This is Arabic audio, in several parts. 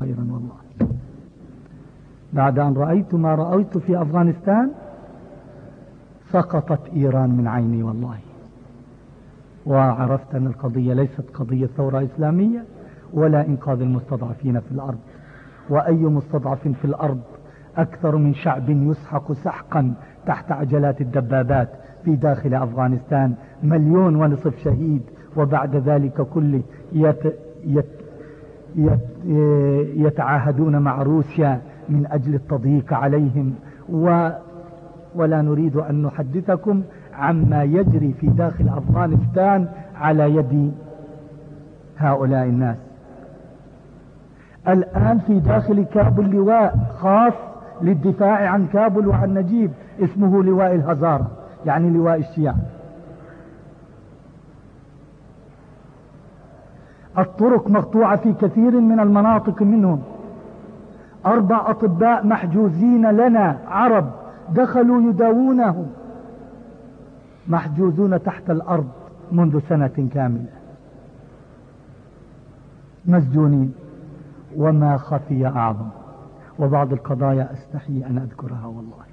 خيرا والله. بعد أن رأيت ما رأيت في أفغانستان سقطت إيران من عيني والله. وعرفت أن القضية ليست قضية ثورة إسلامية ولا إنقاذ المستضعفين في الأرض. وأي مستضعف في الأرض أكثر من شعب يسحق سحقا تحت عجلات الدبابات في داخل أفغانستان مليون ونصف شهيد. وبعد ذلك كله يت يتعاهدون مع روسيا من أجل التضييق عليهم و ولا نريد أن نحدثكم عما يجري في داخل أفغانستان على يد هؤلاء الناس. الآن في داخل كابل لواء خاص للدفاع عن كابل وعن نجيب اسمه لواء الهزارة يعني لواء الشيعة. الطرق مقطوعة في كثير من المناطق منهم. أربع أطباء محجوزين لنا عرب دخلوا يداوونهم. محجوزون تحت الأرض منذ سنة كاملة. مسجونين. وما خفي أعظم. وبعض القضايا أستحي أن أذكرها والله.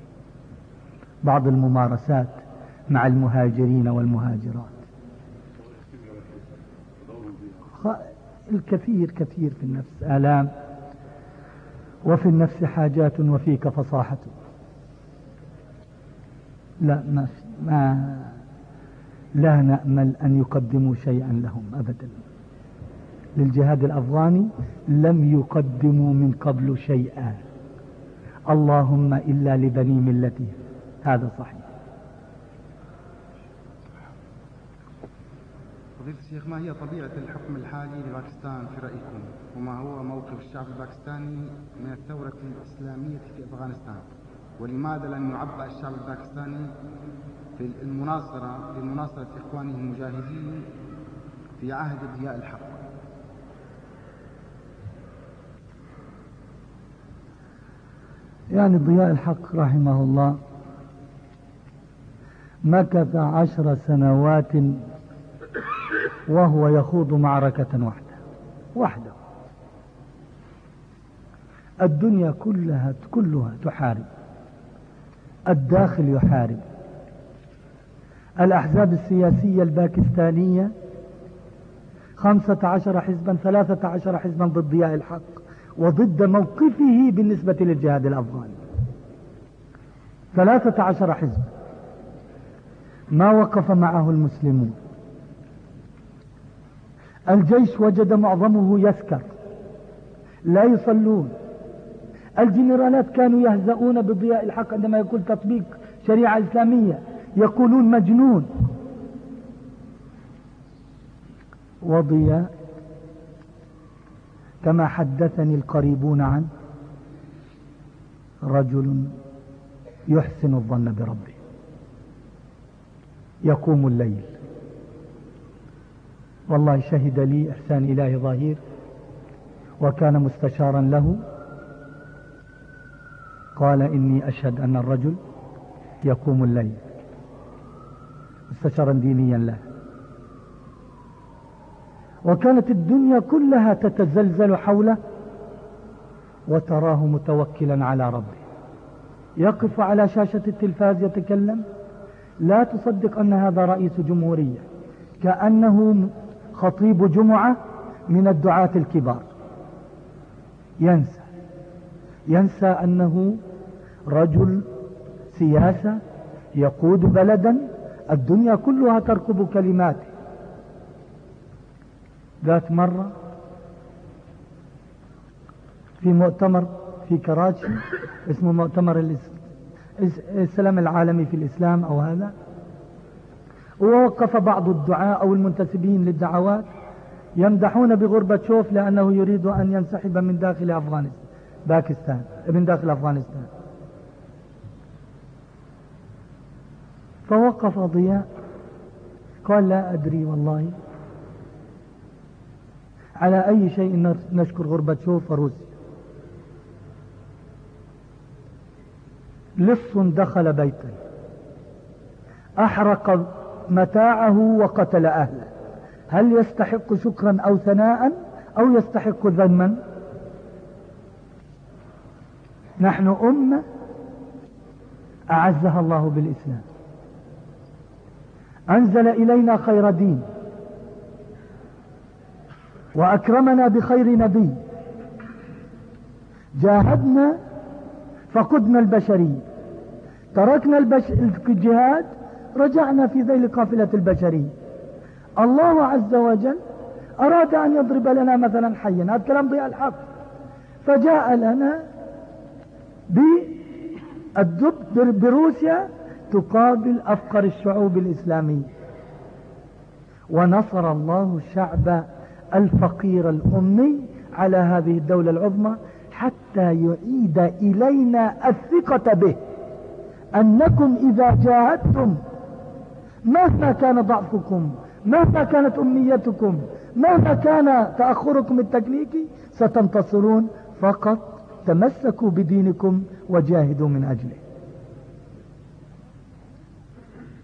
بعض الممارسات مع المهاجرين والمهاجرات. الكثير كثير في النفس آلام وفي النفس حاجات وفيك فصاحة. لا ما, ما لا نأمل أن يقدموا شيئا لهم أبدا. للجهاد الأفغاني لم يقدموا من قبل شيئا. اللهم إلا لبني ملته هذا صحيح. فضيلة الشيخ ما هي طبيعة الحكم الحالي لباكستان في رأيكم؟ وما هو موقف الشعب الباكستاني من الثورة الإسلامية في أفغانستان؟ ولماذا لم يعبأ الشعب الباكستاني في المناصرة لمناصرة إخوانه المجاهدين في عهد ضياء الحق؟ يعني ضياء الحق رحمه الله مكث عشر سنوات وهو يخوض معركة واحدة. وحده الدنيا كلها كلها تحارب. الداخل يحارب. الأحزاب السياسية الباكستانية خمسة عشر حزبا ثلاثة عشر حزبا ضد ضياء الحق وضد موقفه بالنسبة للجهاد الأفغاني. ثلاثة عشر حزب. ما وقف معه المسلمون. الجيش وجد معظمه يسكر لا يصلون. الجنرالات كانوا يهزؤون بضياء الحق عندما يقول تطبيق شريعة إسلامية. يقولون مجنون. وضياء كما حدثني القريبون عنه. رجل يحسن الظن بربه. يقوم الليل. والله شهد لي إحسان إله ظهير وكان مستشارا له. قال إني أشهد أن الرجل يقوم الليل مستشارا دينيا له. وكانت الدنيا كلها تتزلزل حوله وتراه متوكلا على ربه. يقف على شاشة التلفاز يتكلم. لا تصدق أن هذا رئيس جمهورية. كأنه خطيب جمعة من الدعاة الكبار. ينسى. ينسى أنه رجل سياسة يقود بلدا الدنيا كلها تركب كلماته. ذات مرة في مؤتمر في كراتشي اسمه مؤتمر السلام العالمي في الإسلام أو هذا ووقف بعض الدعاء أو المنتسبين للدعوات يمدحون بغربتشوف لأنه يريد أن ينسحب من داخل أفغانستان باكستان من داخل أفغانستان. فوقف ضياء قال لا أدري والله. على أي شيء نشكر غربتشوف وروسيا؟ لص دخل بيتا. أحرق متاعه وقتل أهله. هل يستحق شكرا أو ثناء أو يستحق ذما؟ نحن أمة أعزها الله بالإسلام. أنزل إلينا خير دين. وأكرمنا بخير نبي. جاهدنا فقدنا البشرية. تركنا البش... الجهاد رجعنا في ذيل قافلة البشرية الله عز وجل أراد أن يضرب لنا مثلا حيا. هذا كلام ضياء الحق. فجاء لنا بالدب بروسيا تقابل أفقر الشعوب الإسلامية. ونصر الله الشعب الفقير الأمي على هذه الدولة العظمى حتى يعيد إلينا الثقة به. أنكم إذا جاهدتم مهما كان ضعفكم؟ مهما كانت أمنيتكم؟ مهما كان تأخركم التكنيكي ستنتصرون. فقط تمسكوا بدينكم وجاهدوا من أجله.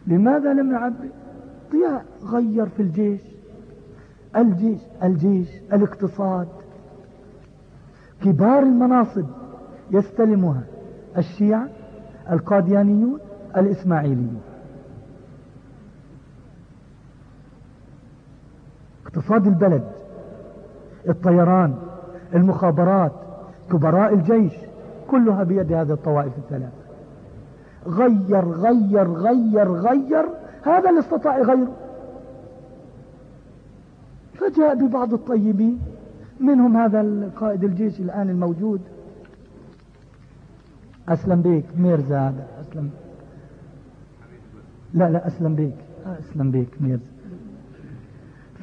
لماذا لم نعبر ضياء غير في الجيش. الجيش الجيش الاقتصاد. كبار المناصب يستلمها. الشيعة القاديانيون الإسماعيليون. اقتصاد البلد الطيران المخابرات كبراء الجيش كلها بيد هذه الطوائف الثلاثة. غير غير غير غير هذا اللي استطاع غيره. فجاء ببعض الطيبين منهم هذا القائد الجيش الآن الموجود. أسلم بيك ميرزا هذا أسلم. لا لا أسلم بيك أسلم بيك ميرزا.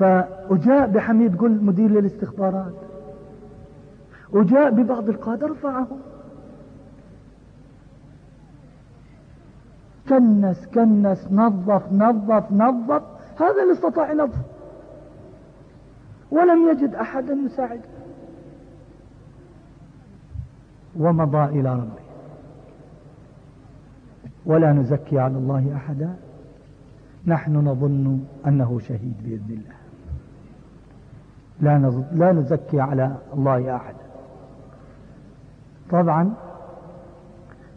فأجاء بحميد قل مدير للاستخبارات. وجاء ببعض القادة رفعهم كنس كنس نظف نظف نظف. هذا اللي استطاع نظف. ولم يجد أحدا يساعده ومضى إلى ربه. ولا نزكي على الله أحدا. نحن نظن أنه شهيد بإذن الله. لا, لا نزكي على الله أحدا طبعا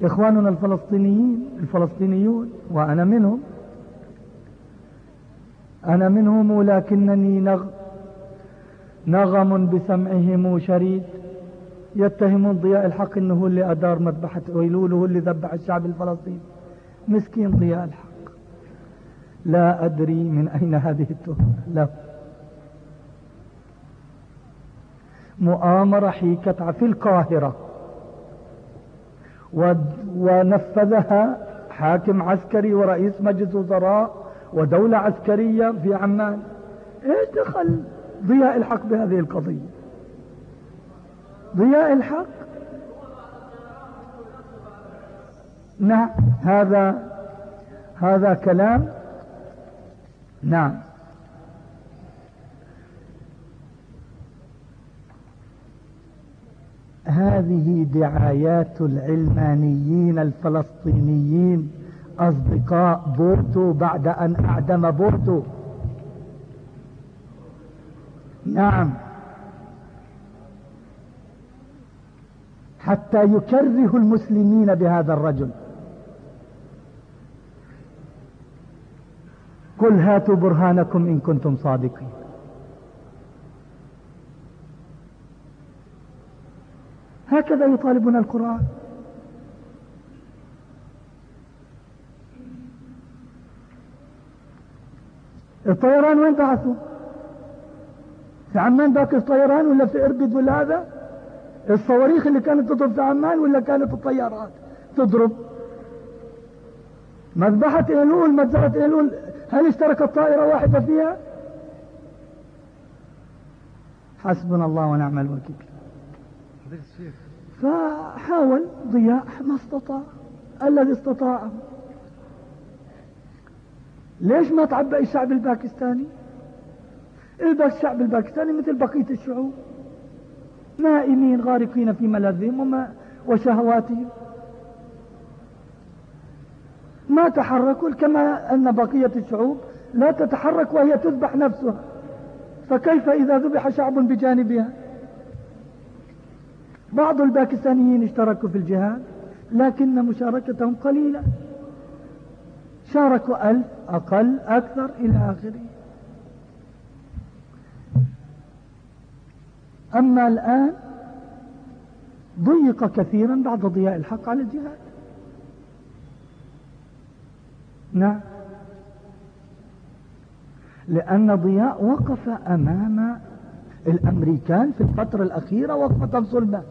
إخواننا الفلسطينيين الفلسطينيون وأنا منهم أنا منهم ولكنني نغ نغم بسمعهم شريد. يتهمون ضياء الحق إنه هو اللي أدار مذبحة ايلول وهو اللي ذبح الشعب الفلسطيني. مسكين ضياء الحق. لا أدري من أين هذه التهمة. لا. مؤامرة حيكت في القاهرة. ونفذها حاكم عسكري ورئيس مجلس وزراء ودولة عسكرية في عمان. إيش دخل ضياء الحق بهذه القضية؟ ضياء الحق؟ نعم هذا هذا كلام نعم. هذه دعايات العلمانيين الفلسطينيين أصدقاء بورتو بعد أن أعدم بورتو. نعم. حتى يكره المسلمين بهذا الرجل. قل هاتوا برهانكم إن كنتم صادقين. هكذا يطالبنا القرآن. الطيران وين بعثوا في عمان ذاك الطيران ولا في إربد ولا هذا؟ الصواريخ اللي كانت تضرب في عمان ولا كانت الطيارات تضرب؟ مذبحة ايلول مجزرة ايلول هل اشتركت طائرة واحدة فيها؟ حسبنا الله ونعم الوكيل. فحاول ضياء ما استطاع. الذي استطاع. ليش ما تعبأ الشعب الباكستاني؟ الشعب الباكستاني مثل بقية الشعوب. نائمين غارقين في ملاذهم وما وشهواتهم. ما تحركوا كما أن بقية الشعوب لا تتحرك وهي تذبح نفسها. فكيف إذا ذبح شعب بجانبها؟ بعض الباكستانيين اشتركوا في الجهاد لكن مشاركتهم قليلة. شاركوا ألف أقل أكثر إلى آخره. أما الآن ضيق كثيرا بعد ضياء الحق على الجهاد. نعم. لأن ضياء وقف أمام الأمريكان في الفترة الأخيرة وقفة صلبة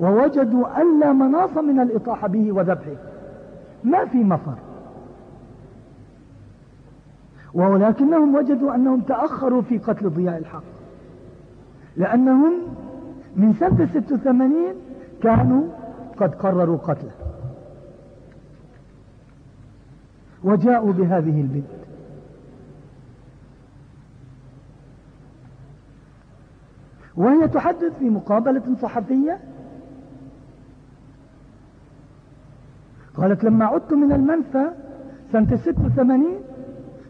ووجدوا أن لا مناص من الإطاحة به وذبحه. ما في مفر. ولكنهم وجدوا أنهم تأخروا في قتل ضياء الحق. لأنهم من سنة 86 كانوا قد قرروا قتله. وجاءوا بهذه البنت. وهي تحدث في مقابلة صحفية قالت لما عدت من المنفى سنة 86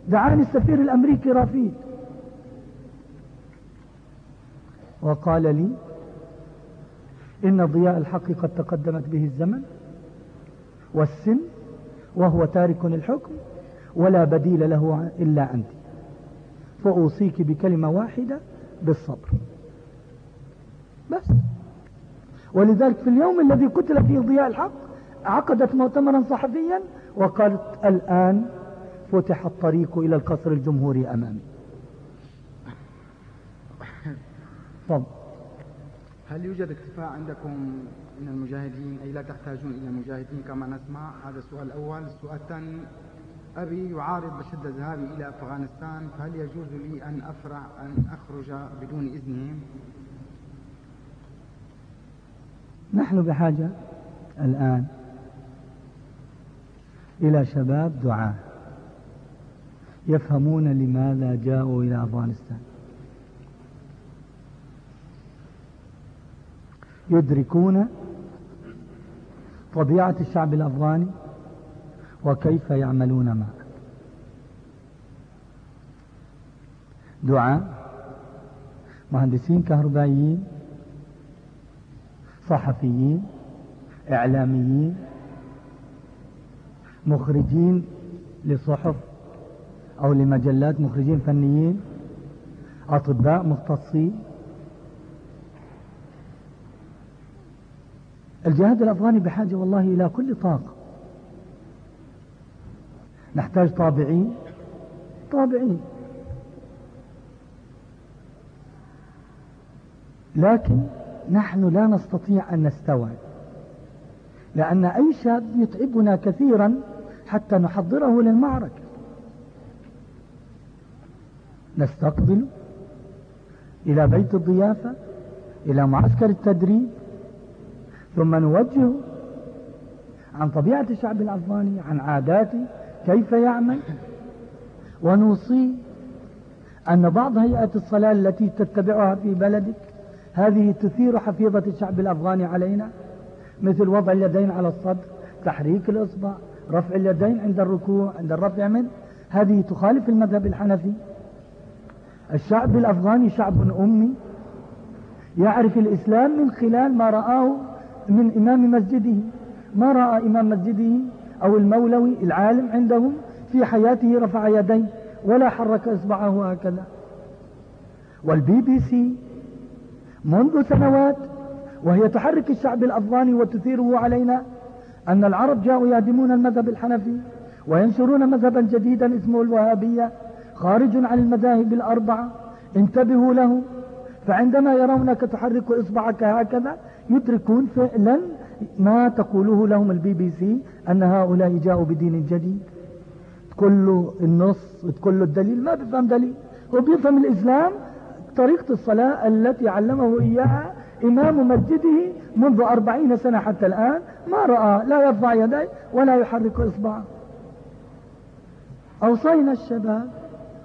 دعاني السفير الأمريكي رافيد. وقال لي إن ضياء الحق قد تقدمت به الزمن والسن وهو تارك الحكم ولا بديل له إلا أنت فأوصيك بكلمة واحدة بالصبر. بس. ولذلك في اليوم الذي قتل فيه ضياء الحق عقدت مؤتمرا صحفيا وقالت الآن فتح الطريق إلى القصر الجمهوري أمامي. طب. هل يوجد اكتفاء عندكم من المجاهدين؟ أي لا تحتاجون إلى مجاهدين كما نسمع. هذا السؤال الأول. السؤال الثاني. أبي يعارض بشدة ذهابي إلى أفغانستان. فهل يجوز لي أن أفرع أن أخرج بدون إذنهم نحن بحاجة الآن إلى شباب دعاة يفهمون لماذا جاءوا إلى أفغانستان. يدركون طبيعة الشعب الأفغاني وكيف يعملون معه. دعاء. مهندسين كهربائيين صحفيين إعلاميين مخرجين لصحف أو لمجلات مخرجين فنيين أطباء مختصين. الجهاد الأفغاني بحاجة والله إلى كل طاقة. نحتاج طابعين طابعين. لكن نحن لا نستطيع أن نستوعب لأن أي شاب يتعبنا كثيرا حتى نحضره للمعركة. نستقبل إلى بيت الضيافة إلى معسكر التدريب ثم نوجه عن طبيعة الشعب الأفغاني عن عاداته كيف يعمل ونوصي أن بعض هيئة الصلاة التي تتبعها في بلدك هذه تثير حفيظة الشعب الأفغاني علينا. مثل وضع اليدين على الصدر تحريك الإصبع رفع اليدين عند الركوع عند الرفع من هذه تخالف المذهب الحنفي. الشعب الأفغاني شعب أمي. يعرف الإسلام من خلال ما رآه من إمام مسجده. ما رأى إمام مسجده أو المولوي العالم عندهم في حياته رفع يديه ولا حرك إصبعه هكذا. والبي بي سي منذ سنوات وهي تحرك الشعب الأفغاني وتثيره علينا أن العرب جاءوا يهدمون المذهب الحنفي وينشرون مذهبا جديدا اسمه الوهابية خارج عن المذاهب الأربعة. انتبهوا له فعندما يرونك تحرك إصبعك هكذا يدركون فعلا ما تقوله لهم البي بي سي أن هؤلاء جاءوا بدين جديد. كل النص كل الدليل ما بيفهم دليل. هو بيفهم الإسلام طريقة الصلاة التي علمه إياها إمام مسجده منذ أربعين سنة حتى الآن ما رأى لا يرفع يديه ولا يحرك إصبعه. أوصينا الشباب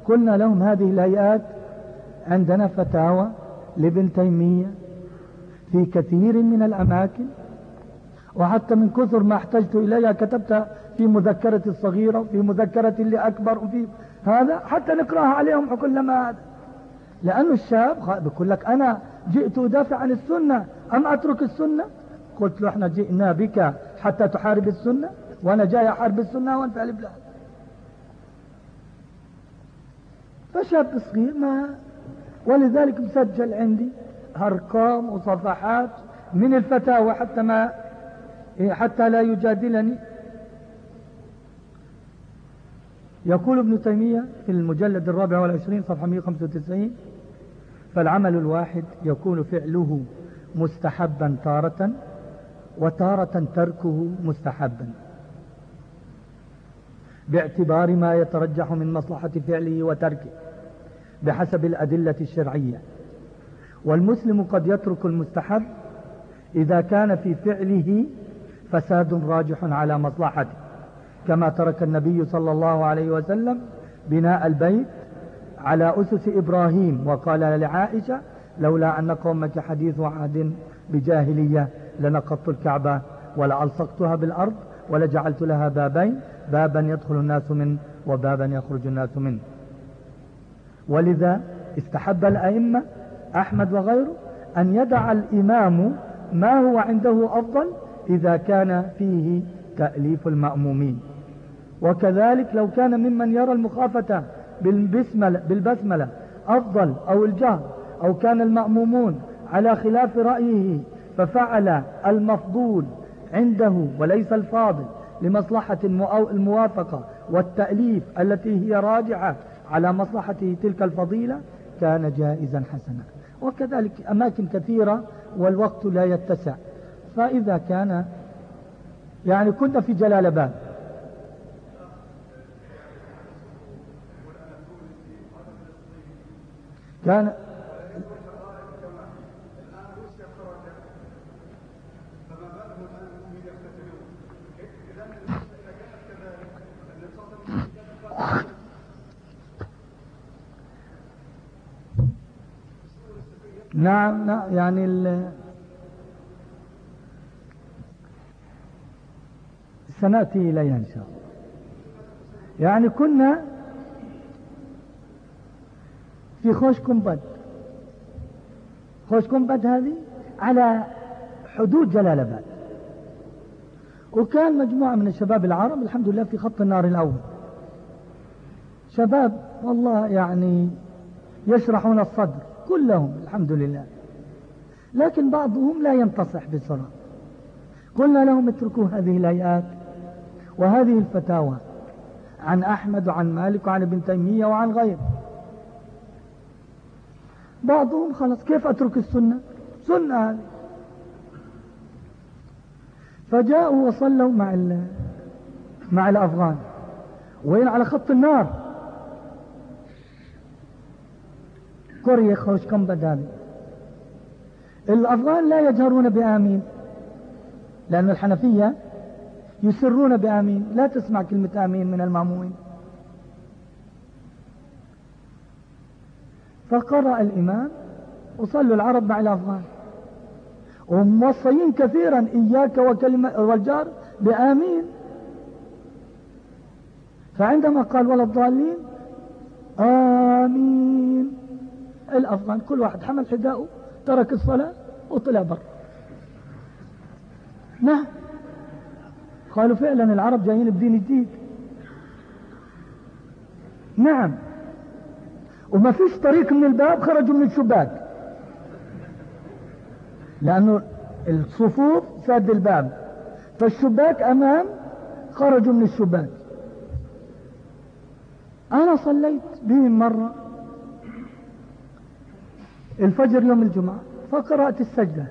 قلنا لهم هذه الهيئات عندنا فتاوى لابن تيمية في كثير من الأماكن وحتى من كثر ما احتجت إليها كتبتها في مذكرة الصغيرة وفي مذكرة اللي أكبر وفي هذا حتى نقرأها عليهم كلما هذا لأن الشاب بيقول لك أنا جئت أدافع عن السنة أم أترك السنة؟ قلت له إحنا جئنا بك حتى تحارب السنة وأنا جاي أحارب السنة وأنت ألف لا. فشاب صغير ما ولذلك مسجل عندي أرقام وصفحات من الفتاوى حتى ما حتى لا يجادلني. يقول ابن تيمية في المجلد الرابع والعشرين صفحة 195 فالعمل الواحد يكون فعله مستحبا تارة وتارة تركه مستحبا. باعتبار ما يترجح من مصلحة فعله وتركه بحسب الأدلة الشرعية. والمسلم قد يترك المستحب إذا كان في فعله فساد راجح على مصلحته كما ترك النبي صلى الله عليه وسلم بناء البيت على أسس إبراهيم. وقال لعائشة لولا أن قومك حديث عهد بجاهلية لنقضت الكعبة ولألصقتها بالأرض ولجعلت لها بابين بابا يدخل الناس منه وبابا يخرج الناس منه ولذا استحب الأئمة أحمد وغيره أن يدع الإمام ما هو عنده أفضل إذا كان فيه تأليف المأمومين. وكذلك لو كان ممن يرى المخافة بالبسملة, بالبسملة. أفضل أو الجهر أو كان المأمومون على خلاف رأيه ففعل المفضول عنده وليس الفاضل لمصلحة الموافقة والتأليف التي هي راجعة على مصلحته تلك الفضيلة كان جائزا حسنا. وكذلك أماكن كثيرة والوقت لا يتسع. فإذا كان يعني كنا في جلال باب كان نعم نعم يعني ال سنأتي إليها إن شاء الله. يعني كنا في خوش كومبد خوش كومبد هذه على حدود جلال آباد. وكان مجموعة من الشباب العرب الحمد لله في خط النار الأول. شباب والله يعني يشرحون الصدر كلهم الحمد لله. لكن بعضهم لا ينتصح بسرعة قلنا لهم اتركوا هذه الهيئات وهذه الفتاوى. عن أحمد وعن مالك وعن ابن تيمية وعن غيره. بعضهم خلاص كيف أترك السنة؟ سنة هذه. فجاءوا وصلوا مع مع الأفغان. وين؟ على خط النار. كوريا خوش كم بدال الأفغان لا يجهرون بآمين. لأن الحنفية يسرون بآمين. لا تسمع كلمة آمين من المامومين فقرأ الإمام وصلوا العرب مع الأفغان. وموصيين كثيرا إياك وكلمة والجار بآمين. فعندما قال ولا الضالين آمين. الأفغان كل واحد حمل حذاءه ترك الصلاة وطلع بر نعم. قالوا فعلا العرب جايين بدين جديد. نعم. وما فيش طريق من الباب خرجوا من الشباك. لأنه الصفوف سد الباب. فالشباك أمام خرجوا من الشباك. أنا صليت بهم مرة الفجر يوم الجمعة فقرأت السجدة.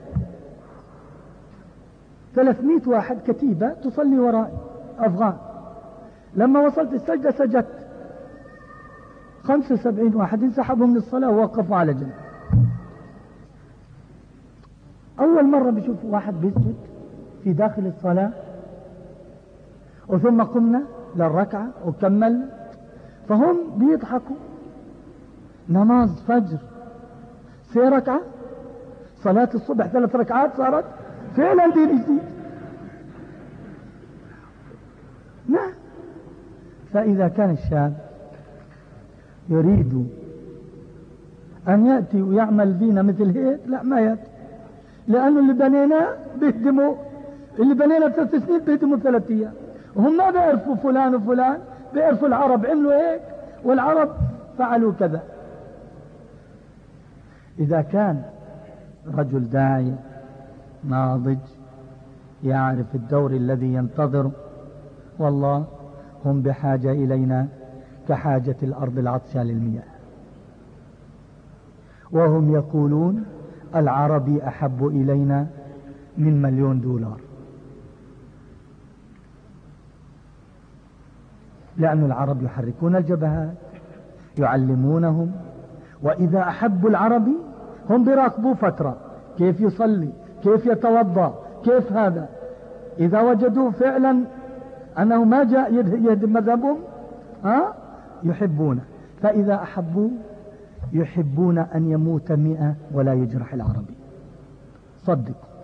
300 واحد كتيبة تصلي وراء أفغان. لما وصلت السجدة سجدت. 75 واحد انسحبوا من الصلاة ووقفوا على جنب. أول مرة بشوف واحد بيسجد في داخل الصلاة وثم قمنا للركعة وكملنا. فهم بيضحكوا. نماز فجر. في ركعة؟ صلاة الصبح ثلاث ركعات صارت؟ فعلا دين جديد نعم. فإذا كان الشاب يريد أن يأتي ويعمل فينا مثل هيك؟ لا ما يأتي. لأنه اللي بنيناه بيهدموا اللي بنينا ثلاث سنين بيهدموا ثلاث أيام. وهم ما بيعرفوا فلان وفلان بيعرفوا العرب عملوا هيك والعرب فعلوا كذا. إذا كان رجل داعي ناضج يعرف الدور الذي ينتظر والله هم بحاجة إلينا. كحاجة الأرض العطشة للمياه. وهم يقولون العربي أحب إلينا من مليون دولار. لأن العرب يحركون الجبهات يعلمونهم وإذا أحبوا العربي هم بيراقبوا فترة. كيف يصلي؟ كيف يتوضأ؟ كيف هذا؟ إذا وجدوا فعلا أنه ما جاء يهدم مذهبهم ها؟ يحبونه فإذا أحبوا يحبون أن يموت مئة ولا يجرح العربي. صدقوا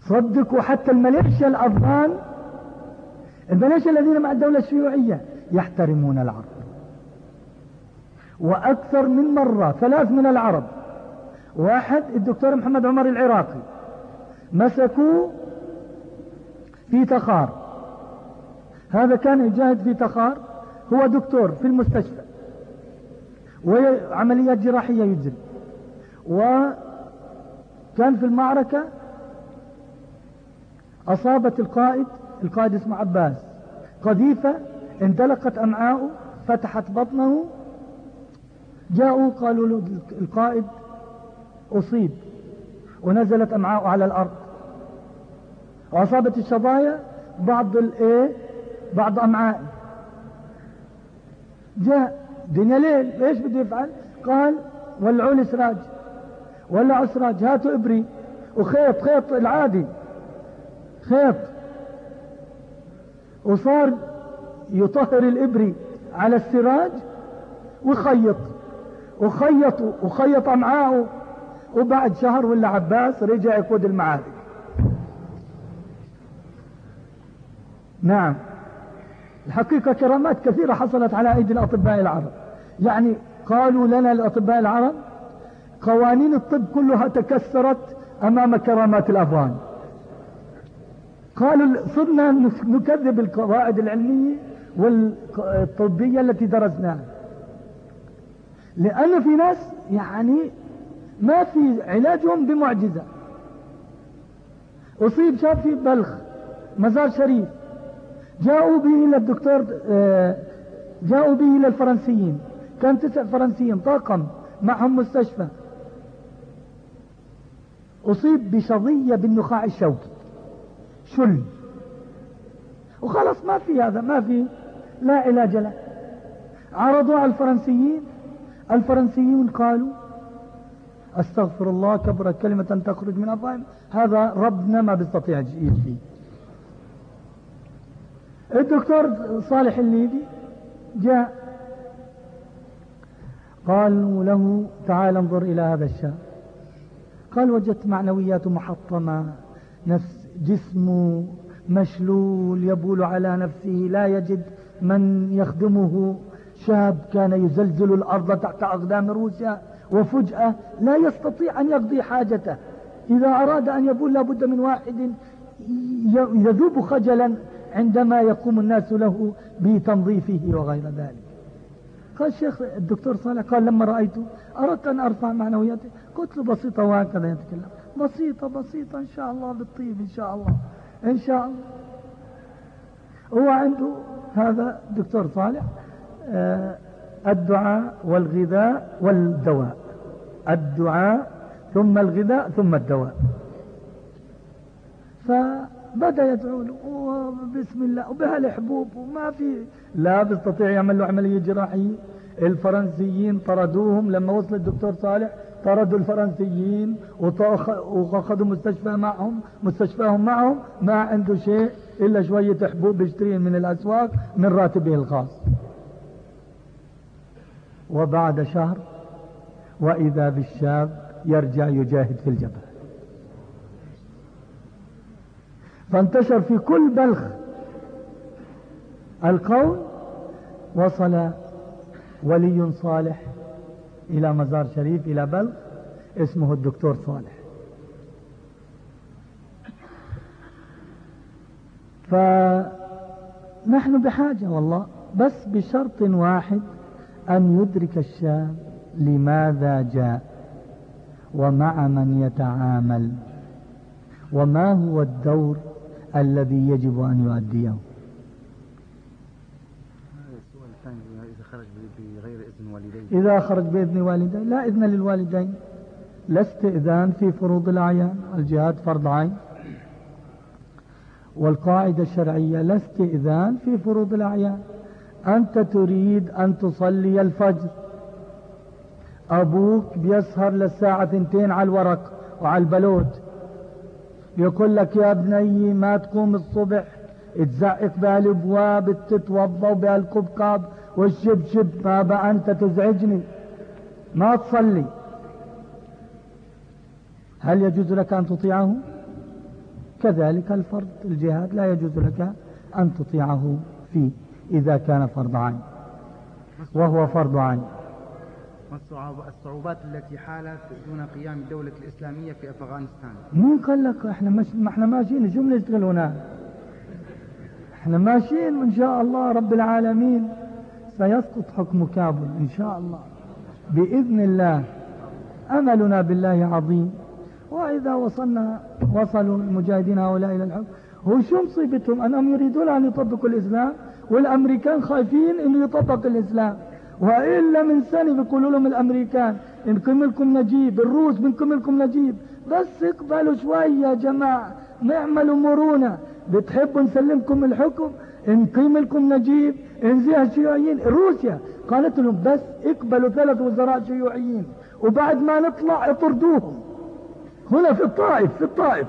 صدقوا حتى الميليشيا الأفغان. الميليشيا الذين مع الدولة الشيوعية يحترمون العرب. وأكثر من مرة ثلاث من العرب. واحد الدكتور محمد عمر العراقي مسكوه في تخار. هذا كان يجاهد في تخار هو دكتور في المستشفى وعمليات جراحية يجري وكان في المعركة أصابت القائد القائد اسمه عباس قذيفة اندلقت أمعاؤه فتحت بطنه جاءوا قالوا له القائد أصيب ونزلت أمعاؤه على الأرض وأصابت الشظايا بعض الايه بعض أمعائه جاء دنيا ليل إيش بده يفعل؟ قال ولعوا لي سراج ولعوا سراج هاتوا إبري وخيط خيط العادي خيط. وصار يطهر الإبري على السراج ويخيط وخيطوا وخيط أمعاءه. وبعد شهر ولا عباس رجع يقود المعارك. نعم. الحقيقة كرامات كثيرة حصلت على أيدي الأطباء العرب. يعني قالوا لنا الأطباء العرب قوانين الطب كلها تكسرت أمام كرامات الأفغان. قالوا صرنا نكذب القواعد العلمية والطبية التي درسناها. لأن في ناس يعني ما في علاجهم بمعجزة. أصيب شاب في بلخ مزار شريف جاءوا به إلى الدكتور آه، جاءوا به إلى الفرنسيين. كان تسع فرنسيين طاقم معهم مستشفى. أصيب بشظية بالنخاع الشوكي شل. وخلص ما في هذا ما في لا علاج له. عرضوا على الفرنسيين. الفرنسيون قالوا أستغفر الله كبر كلمة تخرج من أفواههم هذا ربنا ما بيستطيع يجي الدكتور صالح الليبي جاء. قالوا له تعال انظر إلى هذا الشاب. قال وجدت معنوياته محطمة نفس جسمه مشلول يبول على نفسه لا يجد من يخدمه. شاب كان يزلزل الأرض تحت أقدام روسيا وفجأة لا يستطيع أن يقضي حاجته. إذا أراد أن يبول لابد من واحد يذوب خجلا. عندما يقوم الناس له بتنظيفه وغير ذلك. قال الشيخ الدكتور صالح قال لما رأيته أردت أن أرفع معنوياته قلت له بسيطة وهكذا يتكلم. بسيطة بسيطة إن شاء الله بالطيب إن شاء الله. إن شاء الله. هو عنده هذا دكتور صالح آه، الدعاء والغذاء والدواء. الدعاء ثم الغذاء ثم الدواء. فبدأ يدعو له بسم الله. وبهالحبوب وما في. لا بيستطيع يعمل له عملية جراحية. الفرنسيين طردوهم. لما وصل الدكتور صالح طردوا الفرنسيين وأخذوا مستشفى معهم. مستشفاهم معهم ما عنده شيء إلا شوية حبوب بيشترين من الأسواق من راتبه الخاص. وبعد شهر وإذا بالشاب يرجع يجاهد في الجبهة. فانتشر في كل بلخ القول وصل ولي صالح إلى مزار شريف إلى بلخ اسمه الدكتور صالح. فنحن بحاجة والله بس بشرط واحد أن يدرك الشاب لماذا جاء ومع من يتعامل وما هو الدور الذي يجب أن يؤديه. إذا خرج بغير إذن والديه إذا خرج بإذن والديه لا إذن للوالدين. لا استئذان في فروض الأعيان الجهاد فرض عين. والقاعدة الشرعية لا استئذان في فروض الأعيان. أنت تريد أن تصلي الفجر. أبوك بيسهر للساعة ثنتين على الورق وعلى البلوت يقول لك يا بني ما تقوم الصبح تزعق بهالابواب تتوضا بهالكبكاب والشبشب ما بقى انت تزعجني. ما تصلي. هل يجوز لك أن تطيعه؟ كذلك الفرض الجهاد لا يجوز لك أن تطيعه فيه إذا كان فرض عين وهو فرض عين. الصعوبات التي حالت دون قيام الدولة الإسلامية في أفغانستان. مين قال لك إحنا مش ما إحنا ماشيين شو بنشتغل هناك إحنا ماشيين وإن شاء الله رب العالمين سيسقط حكم كابل إن شاء الله. بإذن الله أملنا بالله عظيم. وإذا وصلنا وصلوا المجاهدين هؤلاء إلى الحكم هو شو مصيبتهم؟ أنهم يريدون أن يطبقوا الإسلام والأمريكان خايفين أنه يطبق الإسلام. وإلا من سنة بيقولوا لهم الأمريكان إنكم لكم نجيب الروس بنكم لكم نجيب. بس اقبلوا شوي يا جماعة نعملوا مرونة. بتحبوا نسلمكم الحكم؟ نقيم لكم نجيب انزيها الشيوعيين روسيا قالت لهم بس اقبلوا ثلاث وزراء شيوعيين وبعد ما نطلع اطردوهم. هنا في الطائف في الطائف.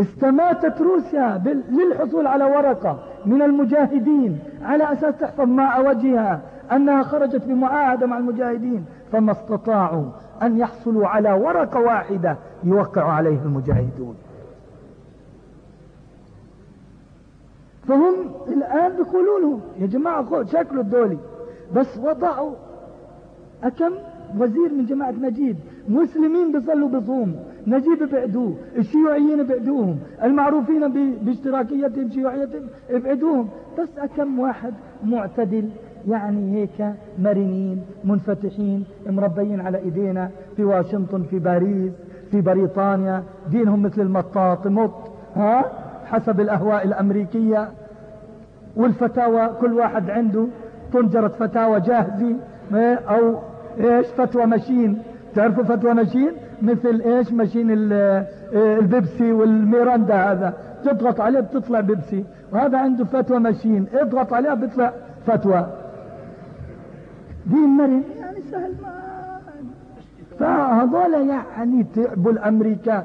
استماتت روسيا للحصول على ورقة. من المجاهدين على أساس تحفظ ماء وجهها أنها خرجت بمعاهدة مع المجاهدين فما استطاعوا أن يحصلوا على ورقة واحدة يوقع عليها المجاهدون. فهم الآن بيقولوا لهم يا جماعة شكلوا الدولي. بس وضعوا أكم وزير من جماعة نجيب مسلمين بيصلوا بصوم نجيب بعدوه الشيوعيين بعدوهم المعروفين باشتراكيتهم شيوعيتهم ابعدوهم بس أكم واحد معتدل يعني هيك مرنين منفتحين مربيين على إيدينا في واشنطن في باريس في بريطانيا. دينهم مثل المطاط. مط ها؟ حسب الأهواء الأمريكية. والفتاوى كل واحد عنده طنجرة فتاوى جاهزة أو إيش؟ فتوى machine. تعرفوا فتوى machine؟ مثل إيش؟ machine آه، البيبسي والميراندا هذا. تضغط عليه بتطلع بيبسي. وهذا عنده فتوى machine. اضغط عليها بيطلع فتوى. دين مرن يعني سهل ما فهذول يعني تعبوا الامريكان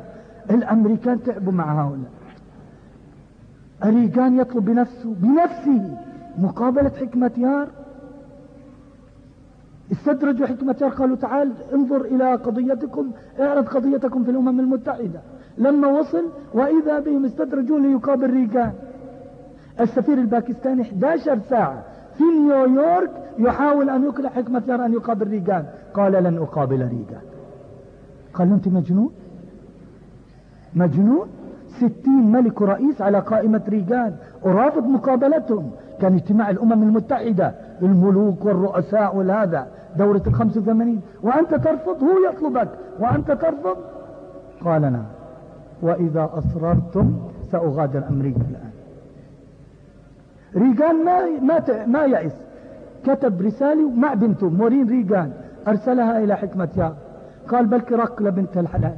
الأمريكان تعبوا مع هؤلاء. ريغان يطلب بنفسه. بنفسه. مقابلة حكمة يار. استدرجوا حكمة قالوا تعال انظر إلى قضيتكم اعرض قضيتكم في الأمم المتحدة. لما وصل وإذا بهم استدرجوا ليقابل ريغان. السفير الباكستاني 11 ساعة في نيويورك يحاول أن يقنع حكمة أن يقابل ريغان. قال لن أقابل ريغان. قال أنت مجنون؟ مجنون؟ ستين ملك ورئيس على قائمة ريغان. ورافض مقابلتهم. كان اجتماع الأمم المتحدة. الملوك والرؤساء والهذا. دورة الخمس وثمانين. وأنت ترفض هو يطلبك. وأنت ترفض؟ قال نعم. وإذا أصررتم سأغادر أمريكا الآن. ريغان ما ما ما يأس. كتب رسالة مع بنته مورين ريغان. أرسلها إلى حكمة يا قال بلك رقلة بنت الحلال.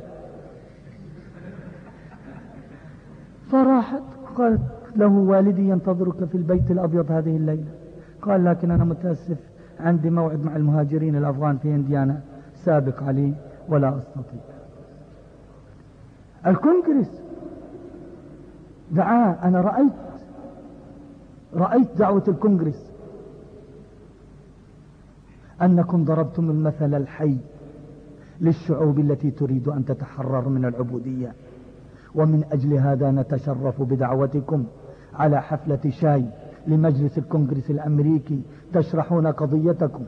فراحت قالت له والدي ينتظرك في البيت الأبيض هذه الليلة. قال لكن أنا متأسف عندي موعد مع المهاجرين الأفغان في إنديانا. سابق علي ولا أستطيع. الكونغرس. دعاه أنا رأيت. رأيت دعوة الكونغرس. أنكم ضربتم المثل الحي للشعوب التي تريد أن تتحرر من العبودية. ومن أجل هذا نتشرف بدعوتكم على حفلة شاي. لمجلس الكونغرس الأمريكي تشرحون قضيتكم.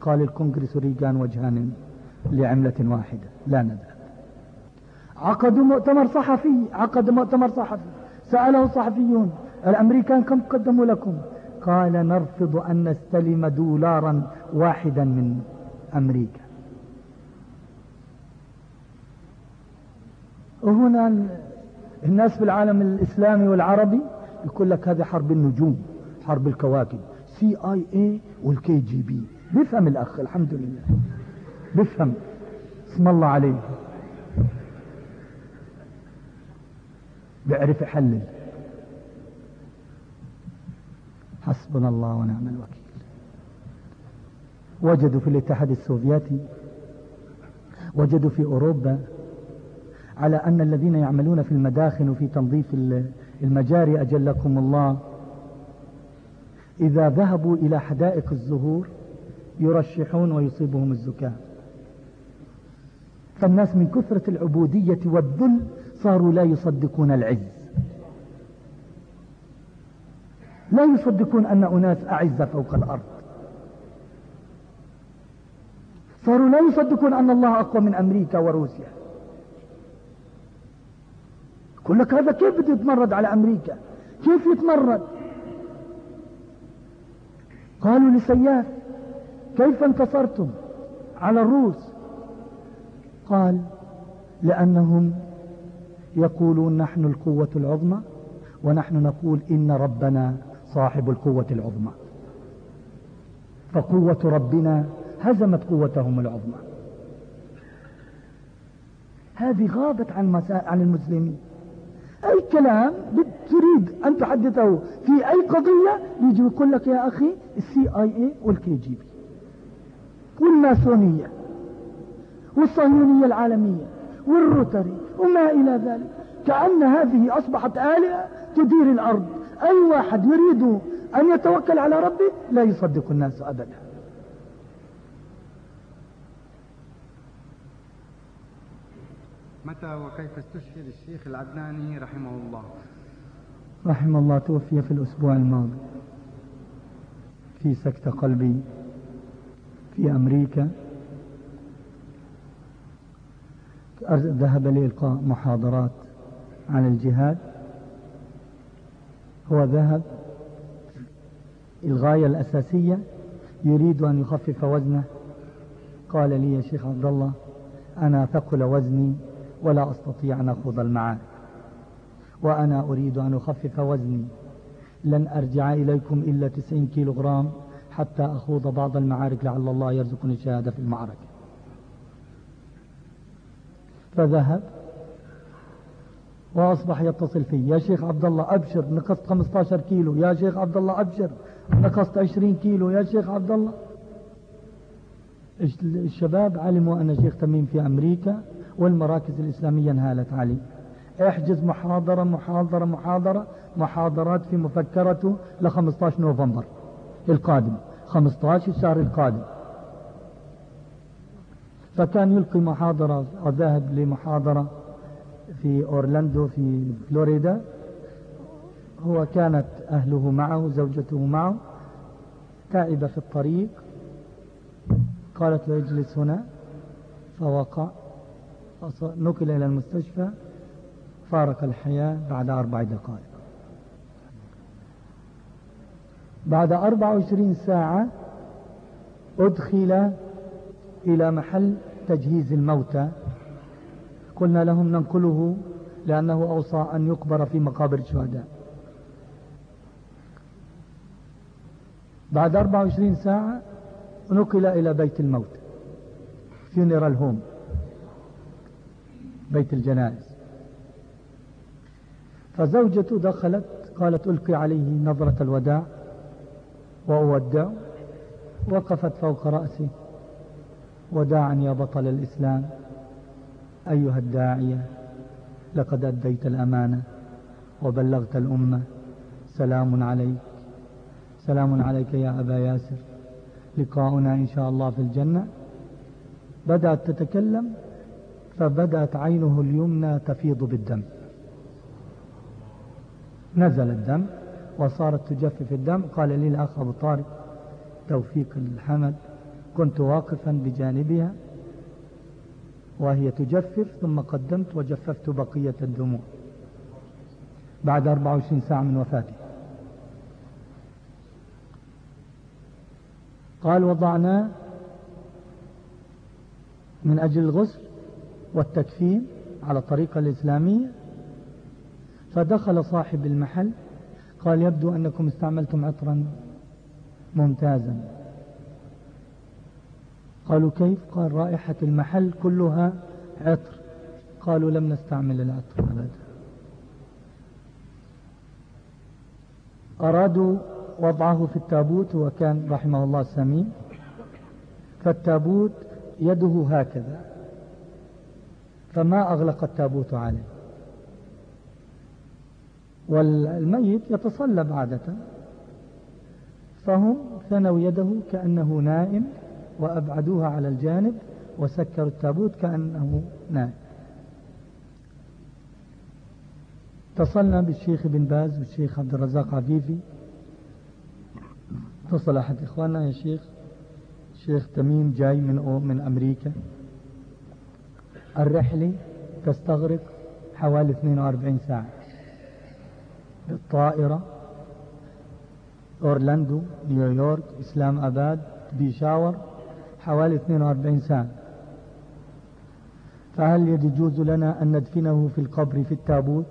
قال الكونغرس ريغان وجهان لعملة واحدة لا نذهب عقدوا مؤتمر صحفي عقد مؤتمر صحفي. سأله الصحفيون الأمريكان كم قدموا لكم؟ قال نرفض أن نستلم دولارا واحدا من أمريكا. وهنا الناس في العالم الإسلامي والعربي يقول لك هذه حرب النجوم حرب الكواكب CIA وال KGB بيفهم الأخ الحمد لله. بيفهم اسم الله عليه. بيعرف يحلل حسبنا الله ونعم الوكيل. وجدوا في الاتحاد السوفيتي وجدوا في أوروبا على أن الذين يعملون في المداخن وفي تنظيف المجاري أجلكم الله. إذا ذهبوا إلى حدائق الزهور يرشحون ويصيبهم الزكام فالناس من كثرة العبودية والذل صاروا لا يصدقون العز. لا يصدقون أن أناس أعزة فوق الأرض. صاروا لا يصدقون أن الله أقوى من أمريكا وروسيا. يقول لك هذا كيف بده يتمرد على أمريكا؟ كيف يتمرد؟ قالوا لسياف كيف انتصرتم على الروس؟ قال لأنهم يقولون نحن القوة العظمى ونحن نقول إن ربنا صاحب القوة العظمى. فقوة ربنا هزمت قوتهم العظمى. هذه غابت عن, عن المسلمين. أي كلام تريد أن تحدثه في أي قضية يجي يقول لك يا أخي ال CIA وال KGB. والماسونية والصهيونية العالمية والروتري وما إلى ذلك. كأن هذه أصبحت آلهة تدير الأرض. أي واحد يريد أن يتوكل على ربه لا يصدق الناس أبدا. متى وكيف استشهد الشيخ العدناني رحمه الله؟ رحمه الله توفي في الأسبوع الماضي. في سكتة قلبي. في أمريكا. ذهب لإلقاء محاضرات عن الجهاد. هو ذهب الغاية الأساسية. يريد أن يخفف وزنه. قال لي يا شيخ عبد الله أنا ثقل وزني ولا أستطيع أن أخوض المعارك وأنا أريد أن أخفف وزني. لن أرجع إليكم إلا 90 كيلو غرام حتى أخوض بعض المعارك لعل الله يرزقني الشهادة في المعركة. فذهب وأصبح يتصل في يا شيخ عبد الله أبشر. نقصت 15 كيلو. يا شيخ عبد الله أبشر. نقصت 20 كيلو. يا شيخ عبد الله. الشباب علموا أن شيخ تميم في أمريكا والمراكز الإسلامية انهالت عليه احجز محاضرة محاضرة محاضرة محاضرات في مفكرته ل 15 نوفمبر القادم 15 الشهر القادم. فكان يلقي محاضرة وذهب لمحاضرة في أورلاندو في فلوريدا. هو كانت أهله معه زوجته معه. تعب في الطريق. قالت له اجلس هنا. فوقع. نقل إلى المستشفى فارق الحياة بعد أربع دقائق. بعد أربع وعشرين ساعة أدخل إلى محل تجهيز الموتى. قلنا لهم ننقله لأنه أوصى أن يقبر في مقابر الشهداء بعد 24 ساعة نقل إلى بيت الموت فيونيرال هوم بيت الجنائز. فزوجته دخلت قالت ألقي عليه نظرة الوداع وأودع وقفت فوق رأسي. وداعا يا بطل الإسلام أيها الداعية لقد أديت الأمانة وبلغت الأمة. سلام عليك سلام عليك يا أبا ياسر. لقاؤنا إن شاء الله في الجنة. بدأت تتكلم فبدأت عينه اليمنى تفيض بالدم. نزل الدم وصارت تجفف الدم. قال لي الأخ أبو طارق توفيق الحمد كنت واقفا بجانبها وهي تجفف ثم قدمت وجففت بقية الدموع بعد 24 ساعة من وفاته. قال وضعنا من أجل الغسل والتكفين على الطريقة الإسلامية. فدخل صاحب المحل قال يبدو أنكم استعملتم عطرا ممتازا. قالوا كيف؟ قال رائحة المحل كلها عطر. قالوا لم نستعمل العطر أبدا. أرادوا وضعه في التابوت وكان رحمه الله سمين. فالتابوت يده هكذا. فما أغلق التابوت عليه. والميت يتصلب عادة. فهم ثنوا يده كأنه نائم وأبعدوها على الجانب وسكروا التابوت كأنه نائم. اتصلنا بالشيخ ابن باز والشيخ عبد الرزاق عفيفي. اتصل أحد إخواننا يا شيخ. شيخ تميم جاي من من أمريكا. الرحلة تستغرق حوالي 42 ساعة. بالطائرة أورلاندو نيويورك إسلام أباد بيشاور حوالي 42 ساعة. فهل يجوز لنا أن ندفنه في القبر في التابوت؟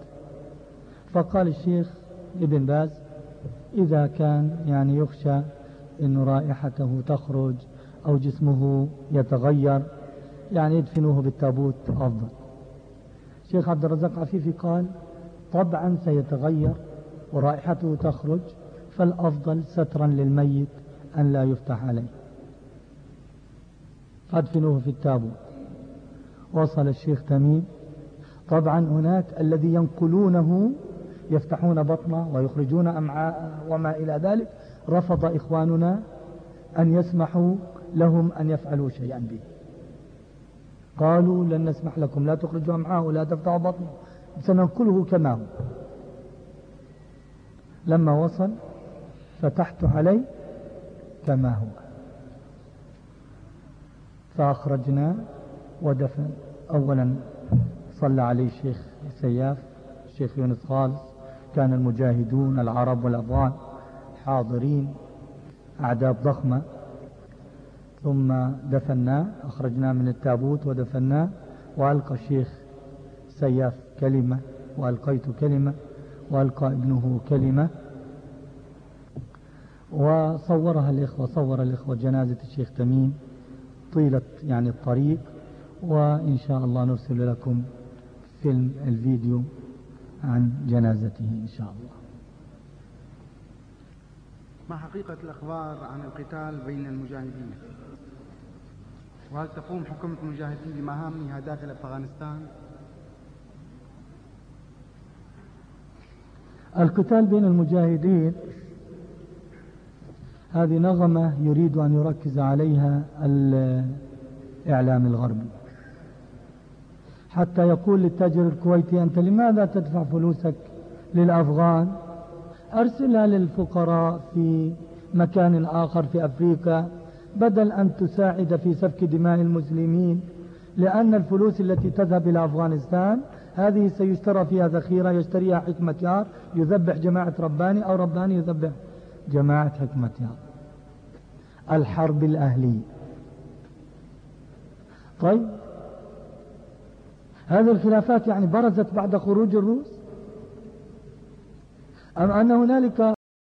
فقال الشيخ ابن باز إذا كان يعني يخشى أن رائحته تخرج أو جسمه يتغير يعني يدفنوه بالتابوت أفضل. الشيخ عبد الرزاق عفيفي قال طبعا سيتغير ورائحته تخرج فالأفضل سترا للميت أن لا يفتح عليه. فادفنوه في التابوت. وصل الشيخ تميم طبعا هناك الذي ينقلونه يفتحون بطنه ويخرجون أمعاء وما إلى ذلك رفض إخواننا أن يسمحوا لهم أن يفعلوا شيئا به. قالوا لن نسمح لكم لا تخرجوا أمعاء ولا تفتحوا بطنه. سننقله كما هو. لما وصل فتحت عليه كما هو. فأخرجنا ودفن. أولا صلى عليه الشيخ سياف الشيخ يونس خالص. كان المجاهدون العرب والأفغان حاضرين. أعداد ضخمة. ثم دفناه أخرجناه من التابوت ودفناه وألقى الشيخ سياف كلمة وألقيت كلمة وألقى ابنه كلمة. وصورها الإخوة صور الإخوة جنازة الشيخ تميم طيلة يعني الطريق. وإن شاء الله نرسل لكم فيلم الفيديو عن جنازته إن شاء الله. ما حقيقة الأخبار عن القتال بين المجاهدين؟ وهل تقوم حكومة المجاهدين بمهامها داخل أفغانستان؟ القتال بين المجاهدين هذه نغمة يريد أن يركز عليها الإعلام الغربي. حتى يقول للتاجر الكويتي أنت لماذا تدفع فلوسك للأفغان أرسلها للفقراء في مكان آخر في أفريقيا بدل أن تساعد في سفك دماء المسلمين لأن الفلوس التي تذهب إلى أفغانستان هذه سيشترى فيها ذخيرة يشتريها حكمة يار يذبح جماعة رباني أو رباني يذبح جماعة حكمة يار. الحرب الأهلية. طيب هذه الخلافات يعني برزت بعد خروج الروس؟ أم أن هنالك